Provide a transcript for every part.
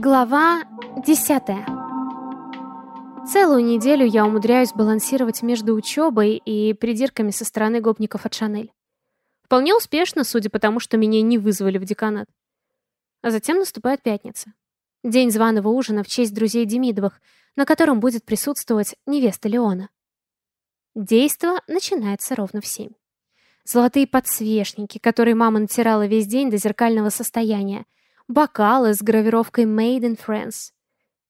Глава 10. Целую неделю я умудряюсь балансировать между учебой и придирками со стороны гопников от Шанель. Вполне успешно, судя по тому, что меня не вызвали в деканат. А затем наступает пятница. День званого ужина в честь друзей Демидовых, на котором будет присутствовать невеста Леона. Действо начинается ровно в семь. Золотые подсвечники, которые мама натирала весь день до зеркального состояния, бокалы с гравировкой «Made in France»,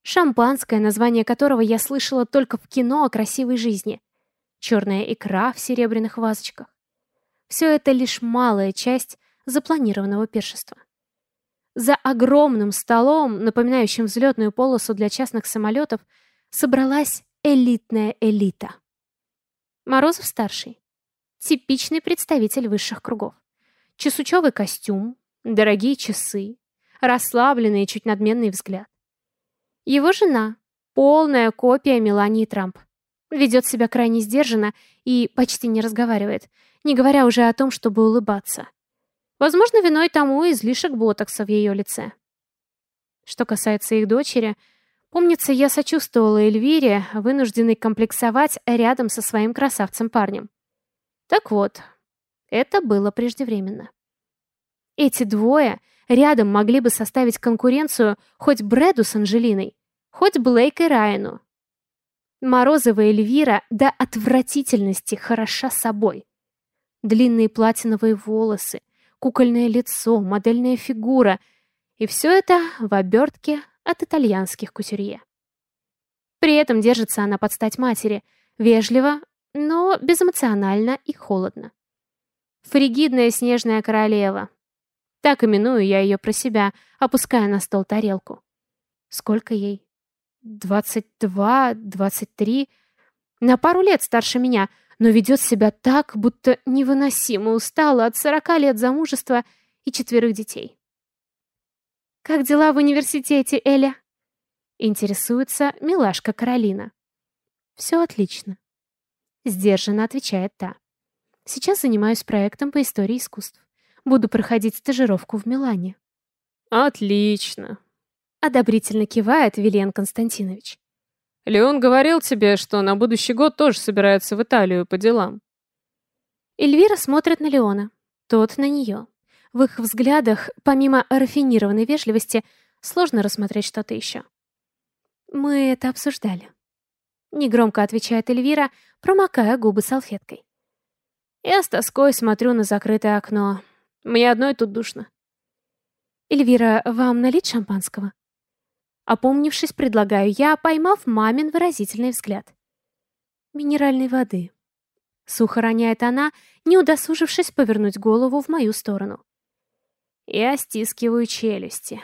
шампанское, название которого я слышала только в кино о красивой жизни, черная икра в серебряных вазочках. Все это лишь малая часть запланированного пиршества. За огромным столом, напоминающим взлетную полосу для частных самолетов, собралась элитная элита. Морозов-старший. Типичный представитель высших кругов. Чесучевый костюм, дорогие часы, расслабленный и чуть надменный взгляд. Его жена — полная копия Мелании Трамп. Ведет себя крайне сдержанно и почти не разговаривает, не говоря уже о том, чтобы улыбаться. Возможно, виной тому излишек ботокса в ее лице. Что касается их дочери — Помнится, я сочувствовала Эльвире, вынужденной комплексовать рядом со своим красавцем-парнем. Так вот, это было преждевременно. Эти двое рядом могли бы составить конкуренцию хоть Брэду с Анжелиной, хоть Блейк и Райану. Морозовая Эльвира до отвратительности хороша собой. Длинные платиновые волосы, кукольное лицо, модельная фигура. И все это в обертке от итальянских кутюрье. При этом держится она под стать матери, вежливо, но безэмоционально и холодно. Фригидная снежная королева. Так именую я ее про себя, опуская на стол тарелку. Сколько ей? Двадцать два, двадцать три. На пару лет старше меня, но ведет себя так, будто невыносимо устала от сорока лет замужества и четверых детей. «Как дела в университете, Эля?» Интересуется милашка Каролина. «Все отлично», — сдержанно отвечает та. «Сейчас занимаюсь проектом по истории искусств. Буду проходить стажировку в Милане». «Отлично», — одобрительно кивает Вилен Константинович. «Леон говорил тебе, что на будущий год тоже собирается в Италию по делам». Эльвира смотрит на Леона, тот на нее. В их взглядах, помимо рафинированной вежливости, сложно рассмотреть что-то еще. «Мы это обсуждали», — негромко отвечает Эльвира, промокая губы салфеткой. Я с тоской смотрю на закрытое окно. Мне одной тут душно. «Эльвира, вам налить шампанского?» Опомнившись, предлагаю я, поймав мамин выразительный взгляд. «Минеральной воды». Сухо роняет она, не удосужившись повернуть голову в мою сторону. Я стискиваю челюсти.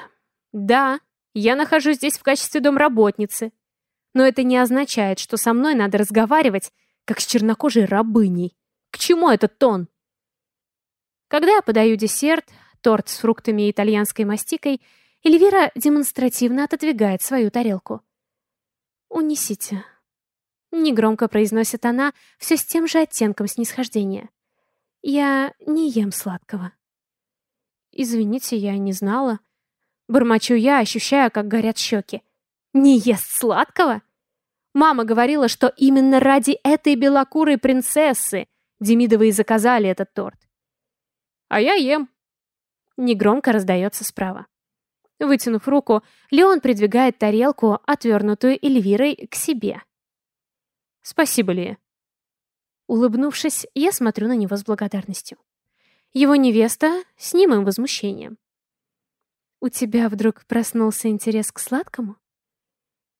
Да, я нахожусь здесь в качестве домработницы. Но это не означает, что со мной надо разговаривать, как с чернокожей рабыней. К чему этот тон? Когда я подаю десерт, торт с фруктами и итальянской мастикой, Эльвира демонстративно отодвигает свою тарелку. «Унесите». Негромко произносит она, все с тем же оттенком снисхождения. «Я не ем сладкого». «Извините, я не знала». Бормочу я, ощущая, как горят щеки. «Не ест сладкого?» Мама говорила, что именно ради этой белокурой принцессы Демидовы и заказали этот торт. «А я ем». Негромко раздается справа. Вытянув руку, Леон придвигает тарелку, отвернутую Эльвирой, к себе. «Спасибо, Лия». Улыбнувшись, я смотрю на него с благодарностью. Его невеста с немым возмущением. «У тебя вдруг проснулся интерес к сладкому?»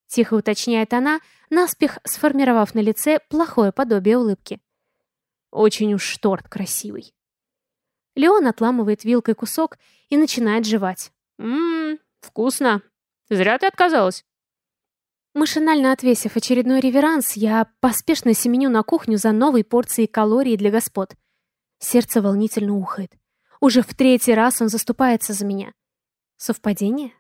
Тихо уточняет она, наспех сформировав на лице плохое подобие улыбки. «Очень уж торт красивый». Леон отламывает вилкой кусок и начинает жевать. «Ммм, вкусно. Зря ты отказалась». Машинально отвесив очередной реверанс, я поспешно семеню на кухню за новой порцией калорий для господ. Сердце волнительно ухает. Уже в третий раз он заступается за меня. Совпадение?